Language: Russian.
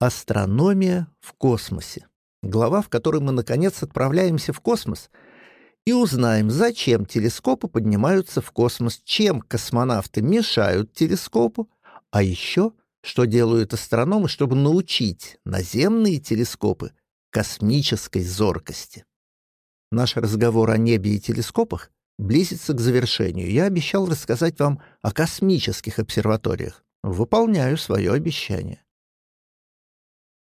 Астрономия в космосе. Глава, в которой мы, наконец, отправляемся в космос и узнаем, зачем телескопы поднимаются в космос, чем космонавты мешают телескопу, а еще, что делают астрономы, чтобы научить наземные телескопы космической зоркости. Наш разговор о небе и телескопах близится к завершению. Я обещал рассказать вам о космических обсерваториях. Выполняю свое обещание.